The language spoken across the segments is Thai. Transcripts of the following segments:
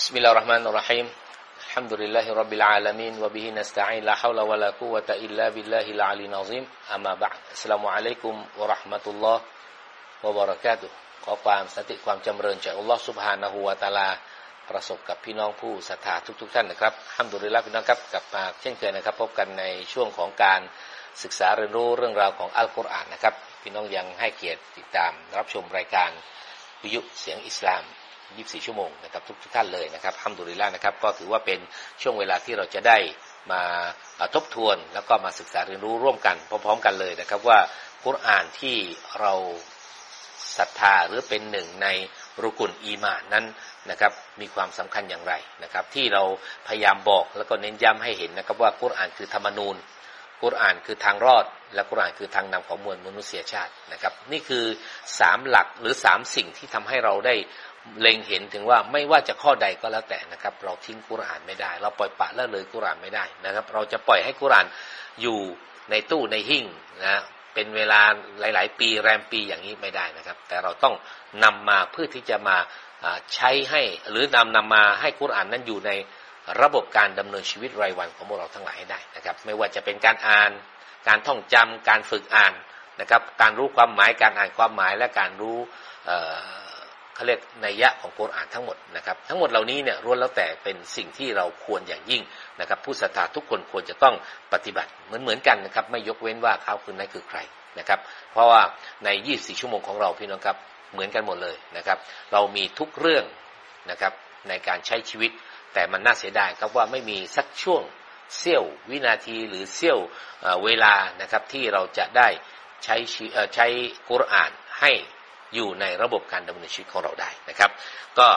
بسم الله الرحمن الرحيم الحمد لله رب العالمين وبه نستعين لا حول ولا قوة إلا بالله العلي العظيم أما بعد السلام عليكم ورحمة الله وبركاته ขอความสติความจำเริญจากอัลลอฮ์สุบฮานะฮูวาตาลประสบกับพี่น้องผู้ศรัทธาทุกๆท่านนะครับฮัมดุริลาพี่น้องครับกลับมาเช่นเคยนะครับ พบกันในช่วงของการศึกษาเรียนรู้เรื่องราวของอัลกุรอานนะครับ พี่น้องยังให้เกียรติติดตามรับชมรายการวิทยุเสียงอิสลาม 24 ชั่วโมงนะครับทุกท่านเลยนะครับห้ามดุริละนะครับก็ถือว่าเป็นช่วงเวลาที่เราจะได้มาทบทวนแล้วก็มาศึกษาเรียนรู้ร่วมกันพร้อมๆกันเลยนะครับว่ากุรอานที่เราศรัทธาหรือเป็นหนึ่งในรุกุลอีมานนั้นนะครับมีความสำคัญอย่างไรนะครับ ที่เราพยายามบอกแล้วก็เน้นย้ำให้เห็นนะครับว่ากุรอานคือธรรมนูญกุรอานคือทางรอด และกุรอานคือทางนำของมวลมนุษยชาตินะครับ นี่คือสามหลักหรือสามสิ่งที่ทำให้เราได้ เล็งเห็นถึงว่าไม่ว่าจะข้อใดก็แล้วแต่นะครับ เราทิ้งกุรานไม่ได้ เราปล่อยปะละเลยกุรานไม่ได้นะครับ เราจะปล่อยให้กุรานอยู่ในตู้ในหิ้งนะเป็นเวลาหลาย ๆ ปีแรมปีอย่างนี้ไม่ได้นะครับ แต่เราต้องนำมาเพื่อที่จะมาใช้ให้หรือนำนำมาให้กุรานนั้นอยู่ในระบบการดำเนินชีวิตรายวันของพวกเราทั้งหลายให้ได้นะครับ ไม่ว่าจะเป็นการอ่าน การท่องจำการฝึกอ่านนะครับ การรู้ความหมายการอ่านความหมายและการรู้ เขาเรียกนัยยะของกุรอานทั้งหมดนะครับ ทั้งหมดเหล่านี้เนี่ยล้วนแล้วแต่เป็นสิ่งที่เราควรอย่างยิ่งนะครับ ผู้ศรัทธาทุกคนควรจะต้องปฏิบัติเหมือนเหมือนกันนะครับ ไม่ยกเว้นว่าเขาคือนั่นคือใครนะครับ เพราะว่าใน 24 ชั่วโมงของเราพี่น้องครับเหมือนกันหมดเลยนะครับ เรามีทุกเรื่องนะครับในการใช้ชีวิต แต่มันน่าเสียดายครับว่าไม่มีสักช่วงเสี้ยววินาทีหรือเสี้ยวเวลานะครับที่เราจะได้ใช้ใช้กุรอานให้ อยู่ในระบบการดำเนินชีวิตของเราได้นะครับ ก็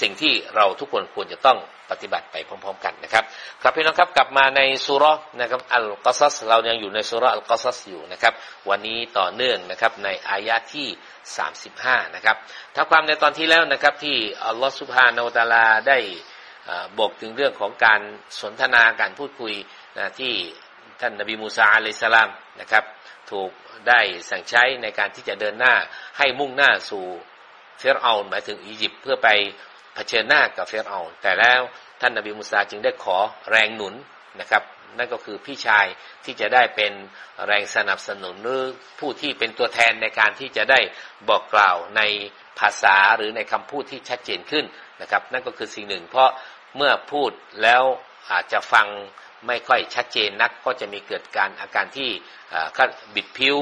สิ่งที่เราทุกคนควรจะต้องปฏิบัติไปพร้อม ๆ กันนะครับ ครับพี่น้องครับกลับมาในสุรนะครับอัลกอซัสเรายังอยู่ในสุรอัลกอซัสอยู่นะครับ วันนี้ต่อเนื่องนะครับในอายะที่ 35 นะครับถ้าความในตอนที่แล้วนะครับที่อัลลอฮฺสุบฮานาอัลลาได้บอกถึงเรื่องของการสนทนาการพูดคุยนะที่ท่านนบีมูซาอะลัยสลามนะครับ ถูกได้สั่งใช้ในการที่จะเดินหน้าให้มุ่งหน้าสู่เฟรเอาหมายถึงอียิปต์เพื่อไปเผชิญหน้ากับเฟรเอาแต่แล้วท่านนบีมูซาจึงได้ขอแรงหนุนนะครับ นั่นก็คือพี่ชายที่จะได้เป็นแรงสนับสนุนหรือผู้ที่เป็นตัวแทนในการที่จะได้บอกกล่าวในภาษาหรือในคำพูดที่ชัดเจนขึ้นนะครับ นั่นก็คือสิ่งหนึ่ง เพราะเมื่อพูดแล้วอาจจะฟัง ไม่ค่อยชัดเจนนักก็จะมีเกิดการอาการที่บิดผิว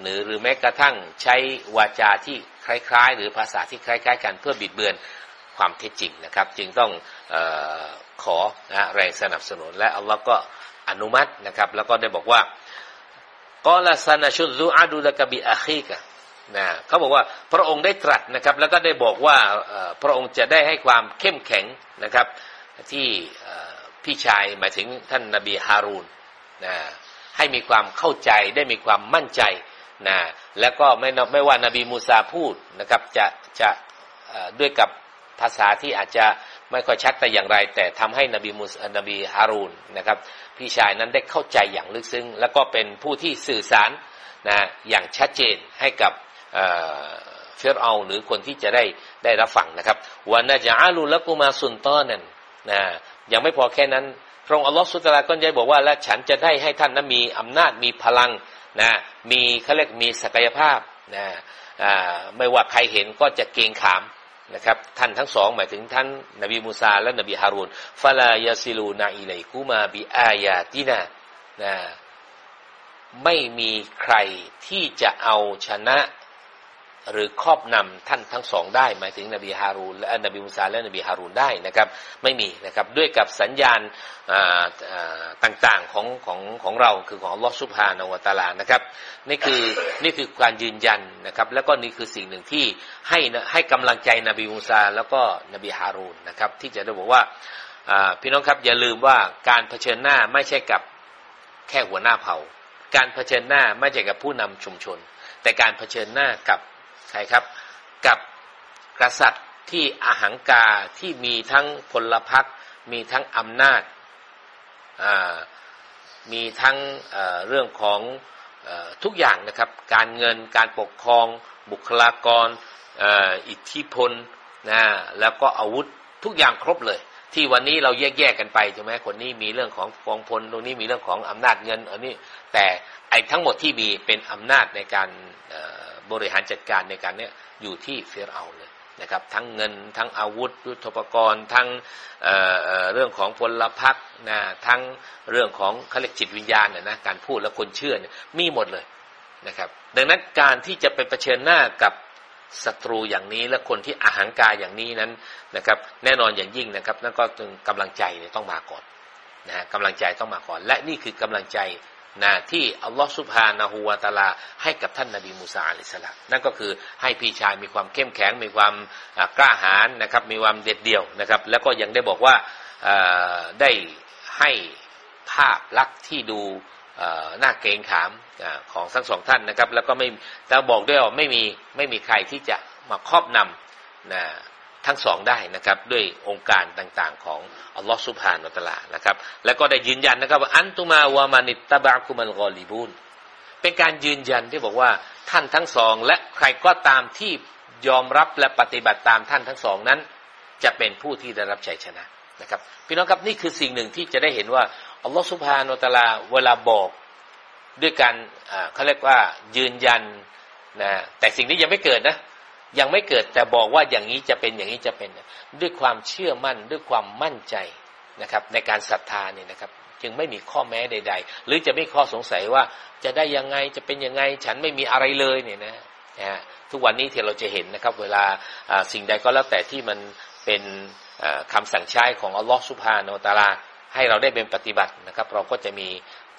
หรือหรือแม้กระทั่งใช้วาจาที่คล้าย ๆ หรือภาษาที่คล้าย ๆ กันเพื่อบิดเบือนความเท็จจริงนะครับ จึงต้องอขอนะแรงสนับสนุนและอัลลอฮ์ก็อนุมัตินะครับ แล้วก็ได้บอกว่ากอลาซานาชุดซูอาดูลกบิอาคีกะนะเขาบอกว่าพระองค์ได้ตรัสนะครับ แล้วก็ได้บอกว่าพระองค์จะได้ให้ความเข้มแข็งนะครับที่ พี่ชายหมายถึงท่านนาบีฮารูนนะให้มีความเข้าใจได้มีความมั่นใจนะแล้วก็ไม่ไม่ว่านาบีมูซาพูดนะครับจะจะด้วยกับภาษาที่อาจจะไม่ค่อยชัดแต่อย่างไร แต่ทำให้นบีมูนบีฮารูนนะครับ พี่ชายนั้นได้เข้าใจอย่างลึกซึ้ง แล้วก็เป็นผู้ที่สื่อสารนะอย่างชัดเจนให้กับเฟรเอาหรือคนที่จะได้ได้รับฟังนะครับวันนาจะอาลูละกุมาสุนต้อนัน นะยังไม่พอแค่นั้น พระองค์อัลลอฮฺสุตลาก็ได้บอกว่า และฉันจะได้ให้ท่านนั้นมีอำนาจมีพลังนะมีเขาเรียกมีศักยภาพนะไม่ว่าใครเห็นก็จะเกรงขามนะครับท่านทั้งสองหมายถึงท่านนบีมูซาและนบีฮารุนฟาลายาซิลูนาอิเลกูมาบิอายาตินานะไม่มีใครที่จะเอาชนะ หรือครอบนำท่านทั้งสองได้ หมายถึงนบีฮารูนและนบีมุสาและนบีฮารูนได้นะครับ ไม่มีนะครับด้วยกับสัญญาณต่างๆของของของเราคือของลอสุภานวตาลานะครับนี่คือนี่คือการยืนยันนะครับ แล้วก็นี่คือสิ่งหนึ่งที่ให้ให้กำลังใจนบีมุสาแล้วก็นบีฮารูนนะครับที่จะได้บอกว่าพี่น้องครับอย่าลืมว่าการเผชิญหน้าไม่ใช่กับแค่หัวหน้าเผ่า การเผชิญหน้าไม่ใช่กับผู้นำชุมชน แต่การเผชิญหน้ากับ ใครครับ กับกษัตริย์ที่อาหังกาที่มีทั้งพลพรรคมีทั้งอำนาจมีทั้งเรื่องของอทุกอย่างนะครับ การเงินการปกครอง บุคลากรอิทธิพลนะแล้วก็อาวุธทุกอย่างครบเลย ที่วันนี้เราแยกแยกกันไปใช่ไหมคนนี้มีเรื่องของกองพลตรงนี้มีเรื่องของอำนาจเงินอันนี้แต่ไอ้ทั้งหมดที่มีเป็นอำนาจในการบริหารจัดการในการเนี้ยอยู่ที่เฟรเอาเลยนะครับทั้งเงินทั้งอาวุธยุทโธปกรณ์ทั้งเเรื่องของพลพรรคนะทั้งเรื่องของขาเรียกจิตวิญญาณนะการพูดแล้วคนเชื่อเนี่ยมีหมดเลยนะครับ ดังนั้นการที่จะไปเผชิญหน้ากับ ศัตรูอย่างนี้และคนที่อาหังกายอย่างนี้นั้นนะครับ แน่นอนอย่างยิ่งนะครับ นั่นก็จึงกำลังใจต้องมาก่อนนะฮะกำลังใจต้องมาก่อน และนี่คือกำลังใจนะที่อัลลอฮฺสุบฮานะฮูวาตาลา ให้กับท่านนาบีมูซาอะลัยสลามนั่นก็คือให้พี่ชายมีความเข้มแข็งมีความกล้าหาญนะครับ มีความเด็ดเดี่ยวนะครับ แล้วก็ยังได้บอกว่าได้ให้ภาพลักษณ์ที่ดู หน้าเกรงขามของทั้งสองท่านนะครับ แล้วก็ไม่แต่บอกด้วยว่าไม่มีไม่มีใครที่จะมาครอบนำนะทั้งสองได้นะครับ ด้วยองค์การต่างๆ ของอัลลอฮฺสุบฮานาตลานะครับ แล้วก็ได้ยืนยันนะครับว่าอันตุมาวามานิตตบะคุมัลกอลิบูนเป็นการยืนยันที่บอกว่าท่านทั้งสอง และใครก็ตามที่ยอมรับและปฏิบัติตามท่านทั้งสองนั้น จะเป็นผู้ที่ได้รับชัยชนะนะครับ พี่น้องครับนี่คือสิ่งหนึ่งที่จะได้เห็นว่า อัลลอฮฺสุบฮานาตาลาเวลาบอกด้วยการเขาเรียกว่ายืนยันนะแต่สิ่งนี้ยังไม่เกิดนะ ยังไม่เกิดแต่บอกว่าอย่างนี้จะเป็นอย่างนี้จะเป็น ด้วยความเชื่อมั่นด้วยความมั่นใจนะครับ ในการศรัทธานี่นะครับ จึงไม่มีข้อแม้ใด ๆ หรือจะไม่ข้อสงสัยว่าจะได้ยังไงจะเป็นยังไง ฉันไม่มีอะไรเลยเนี่ยนะนะทุกวันนี้ที่เราจะเห็นนะครับ เวลาสิ่งใดก็แล้วแต่ที่มันเป็นคำสั่งใช้ของอัลลอฮฺสุภาโนตาลา ให้เราได้เป็นปฏิบัตินะครับ เราก็จะมี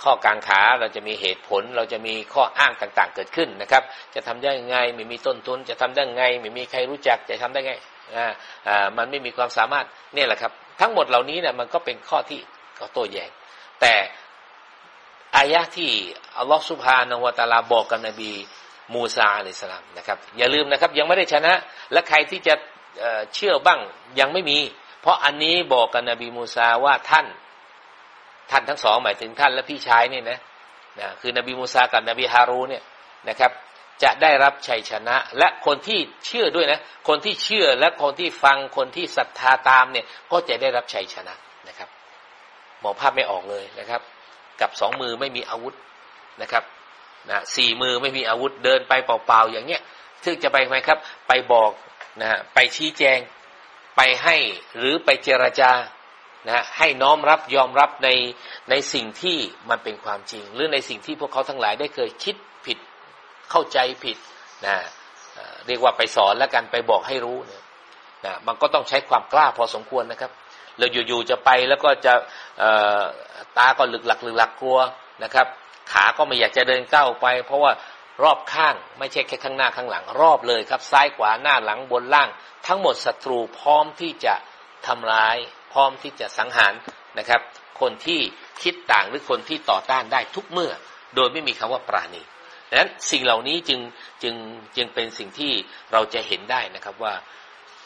ข้อกางขาเราจะมีเหตุผล เราจะมีข้ออ้างต่างๆ เกิดขึ้นนะครับ จะทำได้ยังไงไม่มีต้นทุน จะทำได้ยังไงไม่มีใครรู้จักจะทำได้ไงอ่าอ่ามันไม่มีความสามารถเนี่ยแหละครับ ทั้งหมดเหล่านี้เนี่ยมันก็เป็นข้อที่ก็โต้แย้งแต่อายะที่อัลลอฮฺสุบฮานาวตาลาบอกกับนบีมูซาอะลัยสลามนะครับ อย่าลืมนะครับ ยังไม่ได้ชนะ และใครที่จะเชื่อบ้างยังไม่มี เพราะอันนี้บอกกับนบีมูซาว่าท่าน ท่านทั้งสองหมายถึงท่านและพี่ชายนี่นะนะคือนบีมูซากับนบีฮารูเนี่ยนะครับ จะได้รับชัยชนะ และคนที่เชื่อด้วยนะ คนที่เชื่อและคนที่ฟังคนที่ศรัทธาตามเนี่ย ก็จะได้รับชัยชนะนะครับมองภาพไม่ออกเลยนะครับ กับสองมือไม่มีอาวุธนะครับนะสี่มือไม่มีอาวุธเดินไปเปล่าๆอย่างเงี้ยซึ่งจะไปไหมครับ ไปบอกนะฮะไปชี้แจง ไปให้หรือไปเจรจานะให้น้อมรับยอมรับในในสิ่งที่มันเป็นความจริง หรือในสิ่งที่พวกเขาทั้งหลายได้เคยคิดผิดเข้าใจผิดนะเรียกว่าไปสอนแล้วกันไปบอกให้รู้เนี่ยนะมันก็ต้องใช้ความกล้าพอสมควรนะครับเราอยู่ๆจะไปแล้วก็จะตาก็หลึกหลักหลึกหลักกลัวนะครับ ขาก็ไม่อยากจะเดินก้าวไป เพราะว่า รอบข้างไม่ใช่แค่ข้างหน้าข้างหลัง รอบเลยครับ ซ้ายขวาหน้าหลังบนล่าง ทั้งหมดศัตรูพร้อมที่จะทำร้าย พร้อมที่จะสังหารนะครับ คนที่คิดต่างหรือคนที่ต่อต้านได้ทุกเมื่อ โดยไม่มีคำว่าปราณีดังนั้นสิ่งเหล่านี้จึงจึงจึงเป็นสิ่งที่เราจะเห็นได้นะครับว่า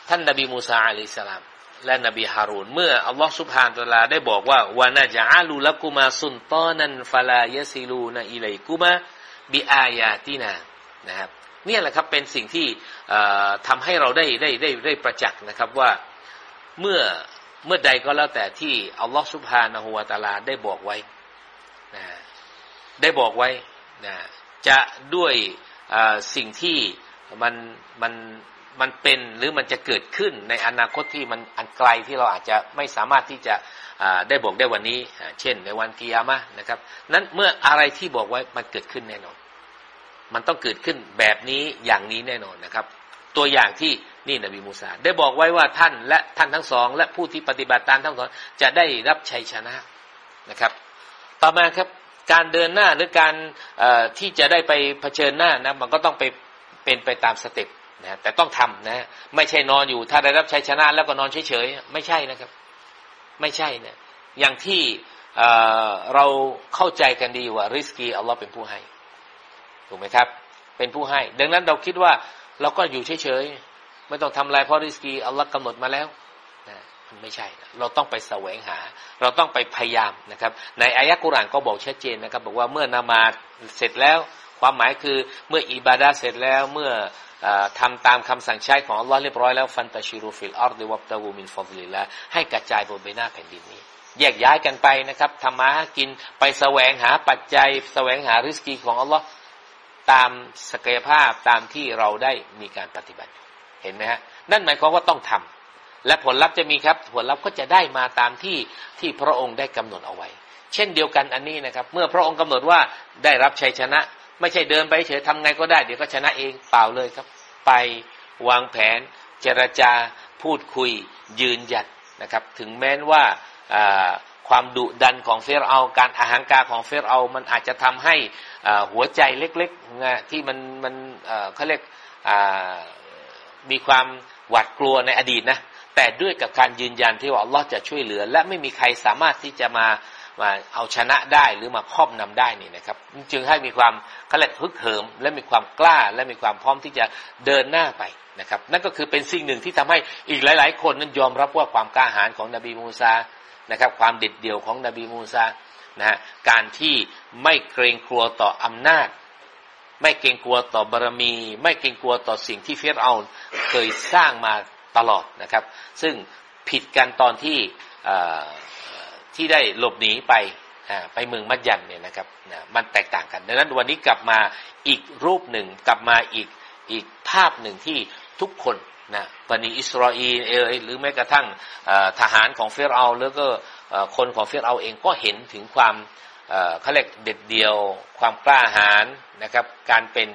ท่านนบีมูซาอะลัยสลามและนบีฮารูนเมื่ออัลลอฮฺสุบฮานตะลาได้บอกว่าวานาจาลูละกุมาสุนตอนันฟลายซิลูนอิเลกุมา บิอายาตินานะครับนี่แหละครับเป็นสิ่งที่ทำให้เราได้ได้ได้ได้ประจักษ์นะครับว่าเมื่อเมื่อใดก็แล้วแต่ที่อัลลอฮฺสุบฮานะฮูวาตาลาได้บอกไว้นะได้บอกไว้นะจะด้วยสิ่งที่มันมัน มันเป็นหรือมันจะเกิดขึ้นในอนาคตที่มันอันไกลที่เราอาจจะไม่สามารถที่จะได้บอกได้วันนี้ เช่น ในวันกิยามะนะครับ นั้นเมื่ออะไรที่บอกไว้มันเกิดขึ้นแน่นอน มันต้องเกิดขึ้นแบบนี้อย่างนี้แน่นอนนะครับ ตัวอย่างที่นี่นบีมูซาได้บอกไว้ว่าท่านและท่านทั้งสอง และผู้ที่ปฏิบัติตามทั้งสองจะได้รับชัยชนะนะครับ ต่อมาครับการเดินหน้าหรือการที่จะได้ไปเผชิญหน้านะมันก็ต้องไปเป็นไปตามสเต็ป นะแต่ต้องทำนะไม่ใช่นอนอยู่ ถ้าได้รับชัยชนะแล้วก็นอนเฉยๆไม่ใช่นะครับ ไม่ใช่นะอย่างที่เราเข้าใจกันดีว่าริสกีอัลลอฮ์เป็นผู้ให้ถูกไหมครับ เป็นผู้ให้ ดังนั้นเราคิดว่าเราก็อยู่เฉยไม่ต้องทำอะไรเพราะริสกีอัลลอฮ์กำหนดมาแล้วนะมันไม่ใช่เราต้องไปแสวงหา เราต้องไปพยายามนะครับ ในอายะฮ์กุรอานก็บอกชัดเจนนะครับ บอกว่าเมื่อนมาซเสร็จแล้ว ความหมายคือเมื่ออิบาดะฮ์เสร็จแล้วเมื่อ ทำตามคำสั่งใช้ของอัลลอฮ์เรียบร้อยแล้วفانتشروا في الأرض وابتغوا من فضل الله ให้กระจายบนใบหน้าแผ่นดินนี้ แยกย้ายกันไปนะครับทำมาหากินไปแสวงหาปัจจัย แสวงหาริสกีของอัลลอฮ์ตามศักยภาพตามที่เราได้มีการปฏิบัติ เห็นไหมฮะนั่นหมายความว่าต้องทำและผลลัพธ์จะมีครับ ผลลัพธ์ก็จะได้มาตามที่ที่พระองค์ได้กำหนดเอาไว้ เช่นเดียวกันอันนี้นะครับ เมื่อพระองค์กำหนดว่าได้รับชัยชนะ ไม่ใช่เดินไปเฉยทำไงก็ได้ เดี๋ยวก็ชนะเองเปล่าเลยครับ ไปวางแผน เจรจาพูดคุย ยืนหยัดนะครับ ถึงแม้ว่าความดุดันของเฟรเอาการอาหางการของเฟรเอามันอาจจะทำให้หัวใจเล็กๆที่มันมันเขาเรียกมีความหวาดกลัวในอดีตนะแต่ด้วยกับการยืนยันที่ว่าอัลลอฮ์จะช่วยเหลือ และไม่มีใครสามารถที่จะมา มาเอาชนะได้หรือมาครอบนำได้นี่นะครับ จึงให้มีความเขาเรียกฮึกเหิม และมีความกล้าและมีความพร้อมที่จะเดินหน้าไปนะครับ นั่นก็คือเป็นสิ่งหนึ่งที่ทำให้อีกหลาย ๆ คนนั้นยอมรับว่าความกล้าหาญของนบีมูซานะครับ ความเด็ดเดี่ยวของนบีมูซานะฮะการที่ไม่เกรงกลัวต่ออำนาจ ไม่เกรงกลัวต่อบารมี ไม่เกรงกลัวต่อสิ่งที่เฟรเอาเคยสร้างมาตลอดนะครับ ซึ่งผิดกันตอนที่ ที่ได้หลบหนีไปไปเมืองมัดยันเนี่ยนะครับมันแตกต่างกัน ดังนั้นวันนี้กลับมาอีกรูปหนึ่งกลับมาอีกอีกภาพหนึ่งที่ทุกคนนะบันิอิสราเอลเอหรือแม้กระทั่งทหารของเฟรเอาแล้วก็คนของเฟรเอาเองก็เห็นถึงความเขาเรียกเด็ดเดียว ความกล้าหาญนะครับการเป็น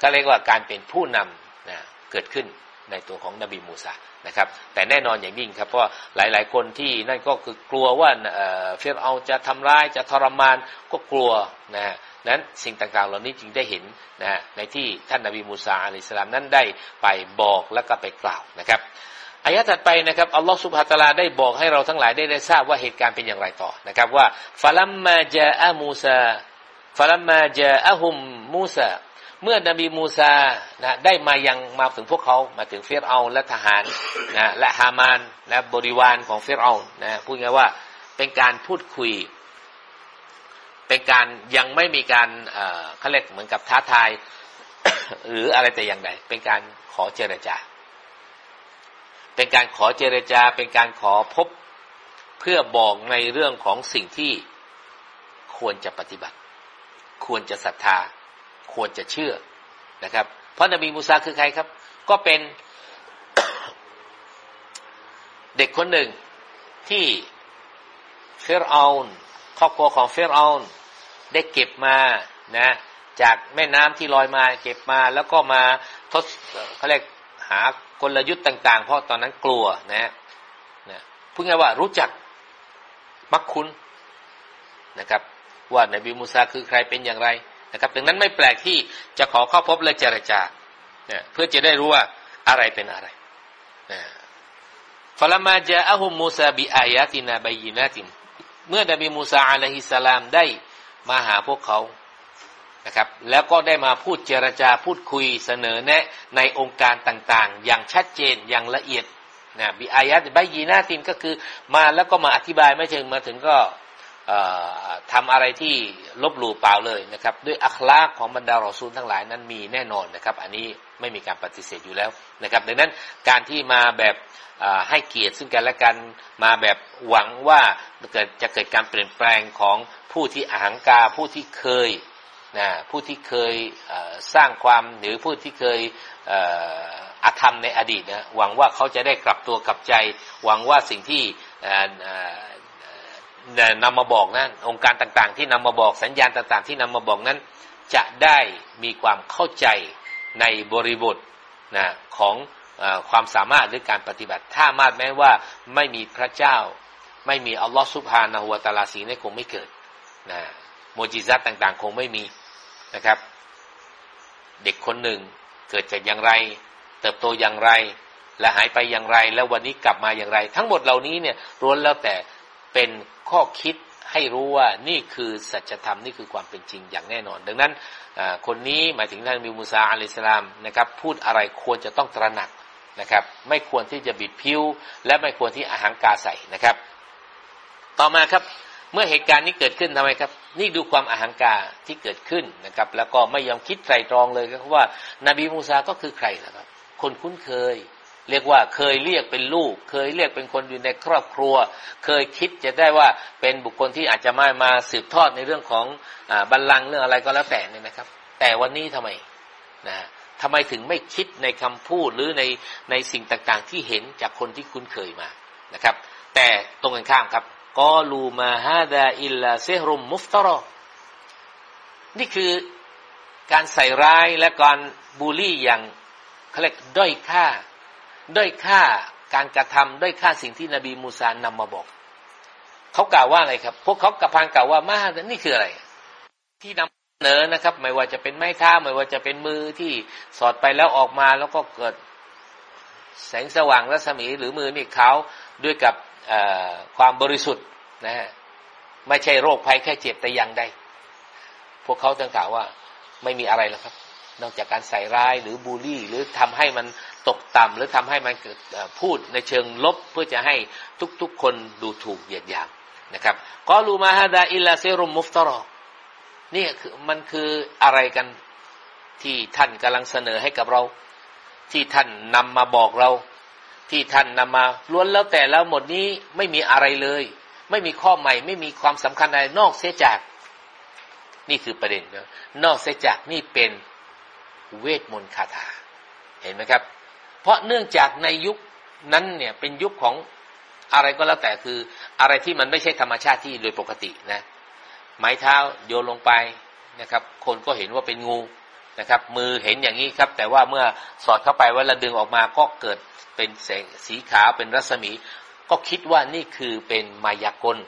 ก็เรียกว่าการเป็นผู้นำนะเกิดขึ้น ในตัวของนบีมูซานะครับ แต่แน่นอนอย่างยิ่งครับเพราะหลาย ๆ คนที่นั่นก็คือกลัวว่าฟิรเอาน์จะทำร้ายจะทรมานก็กลัวนะฮะนั้นสิ่งต่างๆ เหล่านี้จึงได้เห็นนะในที่ท่านนบีมูซาعليه السلام นั้นได้ไปบอกแล้วก็ไปกล่าวนะครับอายะฮ์ถัดไปนะครับอัลลอฮฺ سبحانه وتعالى ได้บอกให้เราทั้งหลายได้ได้ทราบว่าเหตุการณ์เป็นอย่างไรต่อนะครับว่า فلما جاء موسى فلما جاءهم موسى เมื่อนบีมูซานะได้มายังมาถึงพวกเขามาถึงฟิรเอาน์และทหารนะและฮามานและบริวารของเฟรเอานะพูดง่ายว่าเป็นการพูดคุย เป็นการยังไม่มีการเขาเรียกเหมือนกับท้าทาย หรืออะไรแต่อย่างใดเป็นการขอเจรจา เป็นการขอเจรจา เป็นการขอพบเพื่อบอกในเรื่องของสิ่งที่ควรจะปฏิบัติ ควรจะศรัทธา ควรจะเชื่อนะครับ เพราะนบีมูซาคือใครครับ ก็เป็นเด็กคนหนึ่งที่เฟรเอานครอบครัวของเฟรเอานได้เก็บมานะจากแม่น้ำที่ลอยมาเก็บมาแล้วก็มาทดเขาเรียกหากลยุทธ์ต่าง ๆ เพราะตอนนั้นกลัวนะนะพูดง่ายว่ารู้จักมักคุ้นนะครับ ว่านบีมูซาคือใครเป็นอย่างไร นะครับ ดังนั้นไม่แปลกที่จะขอเข้าพบและเจรจาเนี่ยเพื่อจะได้รู้ว่าอะไรเป็นอะไรฟลามาจาอะฮุมมูซาบิอายาตินาบายินาติมเมื่อนบีมูซาอะลัยฮิสลามได้มาหาพวกเขานะครับ แล้วก็ได้มาพูดเจรจาพูดคุยเสนอแนะในองค์การต่างๆ อย่างชัดเจนอย่างละเอียดนะบิอายะบายีนาตินก็คือมาแล้วก็มาอธิบายไม่เชิงมาถึงก็ ทำอะไรที่ลบหลู่เปล่าเลยนะครับ ด้วยอัคลากของบรรดารอซูลทั้งหลายนั้นมีแน่นอนนะครับ อันนี้ไม่มีการปฏิเสธอยู่แล้วนะครับ ดังนั้นการที่มาแบบให้เกียรติซึ่งกันและกันมาแบบหวังว่าเกิดจะเกิดการเปลี่ยนแปลงของผู้ที่อหังกาผู้ที่เคยนะผู้ที่เคยสร้างความหรือผู้ที่เคยอาธรรมในอดีตนะหวังว่าเขาจะได้กลับตัวกลับใจ หวังว่าสิ่งที่ นำมาบอกนั้น องค์การต่างๆ ที่นำมาบอกสัญญาณต่างๆ ที่นำมาบอกนั้น จะได้มีความเข้าใจในบริบทนะของอความสามารถหรือการปฏิบัติ ถ้ามาดแม้ว่าไม่มีพระเจ้า ไม่มีอัลลอฮฺสุบฮานาหัวตาลาสีนี่คงไม่เกิดนะโมจิซัตต่างๆ คงไม่มีนะครับ เด็กคนหนึ่งเกิดจากอย่างไร เติบโตอย่างไรและหายไปอย่างไร แล้ววันนี้กลับมาอย่างไร ทั้งหมดเหล่านี้เนี่ยล้วนแล้วแต่ เป็นข้อคิดให้รู้ว่านี่คือสัจธรรมนี่คือความเป็นจริงอย่างแน่นอน ดังนั้นคนนี้หมายถึงท่านมิมูซาอะลัยสลามนะครับพูดอะไรควรจะต้องตระหนักนะครับ ไม่ควรที่จะบิดผิวและไม่ควรที่อาหารกาใส่นะครับ ต่อมาครับเมื่อเหตุการณ์นี้เกิดขึ้นทำไมครับ นี่ดูความอาหังกาที่เกิดขึ้นนะครับ แล้วก็ไม่ยอมคิดไตรตรองเลยเพราะว่านาบีมูซาก็คือใครล่ะครับ คนคุ้นเคย เรียกว่าเคยเรียกเป็นลูก เคยเรียกเป็นคนอยู่ในครอบครัว เคยคิดจะได้ว่าเป็นบุคคลที่อาจจะมามาสืบทอดในเรื่องของอบัลลังก์เรื่องอะไรก็แล้วแต่เนี่ยนะครับ แต่วันนี้ทำไมนะทำไมถึงไม่คิดในคำพูดหรือในในสิ่งต่างๆ ที่เห็นจากคนที่คุ้นเคยมานะครับ แต่ตรงกันข้ามครับกอลูมาฮาดาอิลลาเซฮรุมมุฟตรอนี่คือการใส่ร้ายและการบูลลี่อย่างเขาเรียกด้อยค่า ด้อยค่าการกระทำด้อยค่าสิ่งที่นบีมูซานำมาบอก เขากล่าวว่าอะไรครับ พวกเขากระพางกล่าวว่ามานี่คืออะไร ที่นำเสนอนะครับ ไม่ว่าจะเป็นไม้เท้าไม่ว่าจะเป็นมือที่สอดไปแล้วออกมาแล้วก็เกิดแสงสว่างรัศมีหรือมือนี่เขาด้วยกับความบริสุทธิ์นะฮะไม่ใช่โรคภัยแค่เจ็บแต่อย่างใดพวกเขาต้องกล่าวว่าไม่มีอะไรแล้วครับ นอกจากการใส่ร้ายหรือบูลลี่ หรือทำให้มันตกต่ำหรือทำให้มันเกิดพูดในเชิงลบ เพื่อจะให้ทุกๆคนดูถูกเหยียดหยามนะครับกอลูมาฮาดาอิลลาเซรุมมุฟตรอนี่คือมันคืออะไรกันที่ท่านกำลังเสนอให้กับเรา ที่ท่านนำมาบอกเรา ที่ท่านนำมาล้วนแล้วแต่แล้วหมดนี้ไม่มีอะไรเลย ไม่มีข้อใหม่ ไม่มีความสำคัญอะไรนอกเสียจาก นี่คือประเด็นนะนอกเสียจากนี่เป็น เวทมนต์คาถา เห็นไหมครับ เพราะเนื่องจากในยุคนั้นเนี่ยเป็นยุคของอะไรก็แล้วแต่คืออะไรที่มันไม่ใช่ธรรมชาติที่โดยปกตินะไม้เท้าโยนลงไปนะครับ คนก็เห็นว่าเป็นงูนะครับ มือเห็นอย่างนี้ครับ แต่ว่าเมื่อสอดเข้าไปว่าระดึงออกมาก็เกิดเป็นแสงสีขาวเป็นรัศมี ก็คิดว่านี่คือเป็นมายากล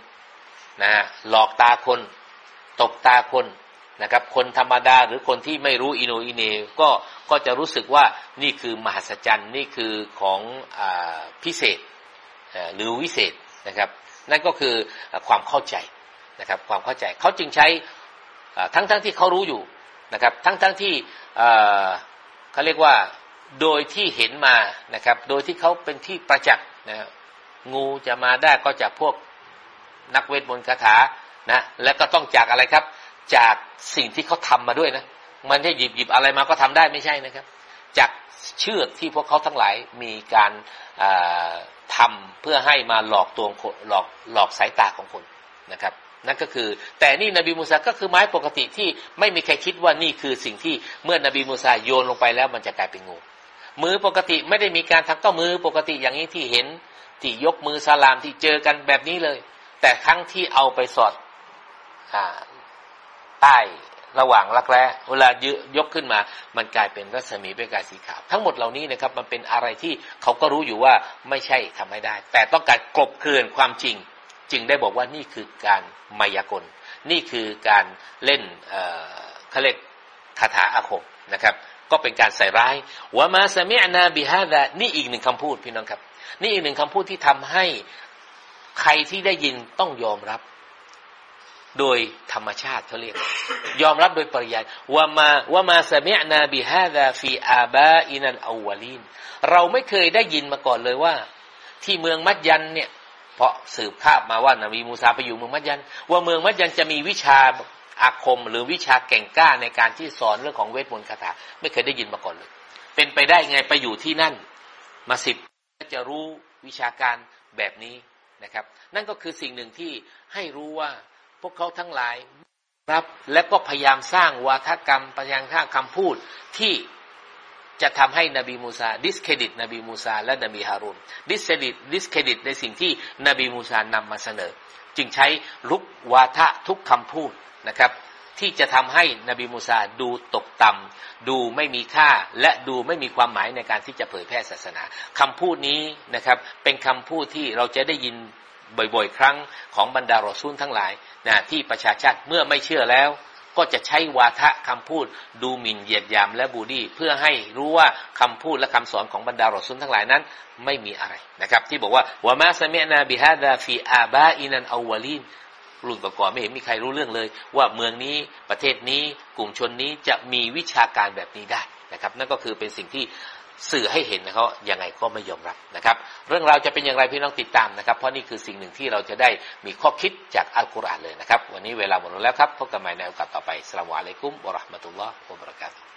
นะหลอกตาคน ตบตาคน นะครับ คนธรรมดาหรือคนที่ไม่รู้อินโนอินเนก็ก็จะรู้สึกว่านี่คือมหัศจรรย์นี่คือของอพิเศษหรือวิเศษนะครับ นั่นก็คือความเข้าใจนะครับความเข้าใจเขาจึงใช้ทั้งทั้งที่เขารู้อยู่นะครับ ทั้งทั้งที่เขาเรียกว่าโดยที่เห็นมานะครับ โดยที่เขาเป็นที่ประจักษ์นะงูจะมาได้ก็จากพวกนักเวทมนต์คาถานะแล้วก็ต้องจากอะไรครับ จากสิ่งที่เขาทำมาด้วยนะ มันจะหยิบหยิบอะไรมาก็ทำได้ไม่ใช่นะครับ จากเชือกที่พวกเขาทั้งหลายมีการทำเพื่อให้มาหลอกตัวหลอกหลอกสายตาของคนนะครับ นั่นก็คือ แต่นี่นบีมูซาก็คือไม้ปกติที่ไม่มีใครคิดว่านี่คือสิ่งที่เมื่อนบีมูซาโยนลงไปแล้วมันจะกลายเป็นงูมือปกติไม่ได้มีการทำก็มือปกติอย่างนี้ที่เห็นที่ยกมือสลามที่เจอกันแบบนี้เลย แต่ครั้งที่เอาไปสอดอ ใต้ระหว่างรักแร้เวลายยกขึ้นมา มันกลายเป็นรัศมีเป็นกายสีขาว ทั้งหมดเหล่านี้นะครับ มันเป็นอะไรที่เขาก็รู้อยู่ว่าไม่ใช่ทำไม่ได้ แต่ต้องการกลบเกลื่อนความจริง จึงได้บอกว่านี่คือการมายากล นี่คือการเล่นเขาเรียกคาถาอาคมนะครับ ก็เป็นการใส่ร้ายว่ามาสมิอนาบิฮาดะนี่อีกหนึ่งคำพูดพี่น้องครับ นี่อีกหนึ่งคำพูดที่ทำให้ใครที่ได้ยินต้องยอมรับ โดยธรรมชาติเขาเรียก ยอมรับโดยปริยายว่ามาว่ามาสมอนาบิฮาดะฟีอาบาอินันอาวลีนเราไม่เคยได้ยินมาก่อนเลยว่า ที่เมืองมัดยันเนี่ย เพราะสืบคาบมาว่านาบีมูซาไปอยู่เมืองมัดยัน ว่าเมืองมัดยันจะมีวิชาอาคมหรือวิชาเก่งกล้าในการที่สอนเรื่องของเวทมนต์คาถาไม่เคยได้ยินมาก่อนเลย เป็นไปได้ไงไปอยู่ที่นั่น มาสิบจะรู้วิชาการแบบนี้นะครับ นั่นก็คือสิ่งหนึ่งที่ให้รู้ว่า พวกเขาทั้งหลายรับ และก็พยายามสร้างวาทกรรมพยายามสร้างคำพูดที่จะทำให้นบีมูซาดิสเครดิต นบีมูซาและนบีฮารูนดิสเครดิตดิสเครดิตในสิ่งที่นบีมูซานำมาเสนอ จึงใช้ทุกวาทะทุกคำพูดนะครับ ที่จะทำให้นบีมูซาดูตกต่ำดูไม่มีค่าและดูไม่มีความหมายในการที่จะเผยแพร่ศาสนาคำพูดนี้นะครับเป็นคำพูดที่เราจะได้ยิน บ่อยๆ ครั้งของบรรดารอซูลทั้งหลายนะที่ประชาชาติเมื่อไม่เชื่อแล้ว ก็จะใช้วาทะคำพูดดูหมิ่นเหยียดหยามและบูลลี่เพื่อให้รู้ว่าคำพูดและคำสอนของบรรดารอซูลทั้งหลายนั้น ไม่มีอะไรนะครับ ที่บอกว่าوما سمعنا بهذا في آبائنا الأولينรุ่นก่อนๆไม่เห็นมีใครรู้เรื่องเลย ว่าเมืองนี้ประเทศนี้กลุ่มชนนี้จะมีวิชาการแบบนี้ได้นะครับ นั่นก็คือเป็นสิ่งที่ สื่อให้เห็นนะครับยังไงก็ไม่ยอมรับนะครับ เรื่องราวจะเป็นอย่างไรพี่น้องติดตามนะครับ เพราะนี่คือสิ่งหนึ่งที่เราจะได้มีข้อคิดจากอัลกุรอานเลยนะครับ วันนี้เวลาหมดลงแล้วครับพบกันใหม่ในโอกาสต่อไปสลามอะลัยกุมบะราะห์มะตุลลอฮ์วะบะเราะกาตุ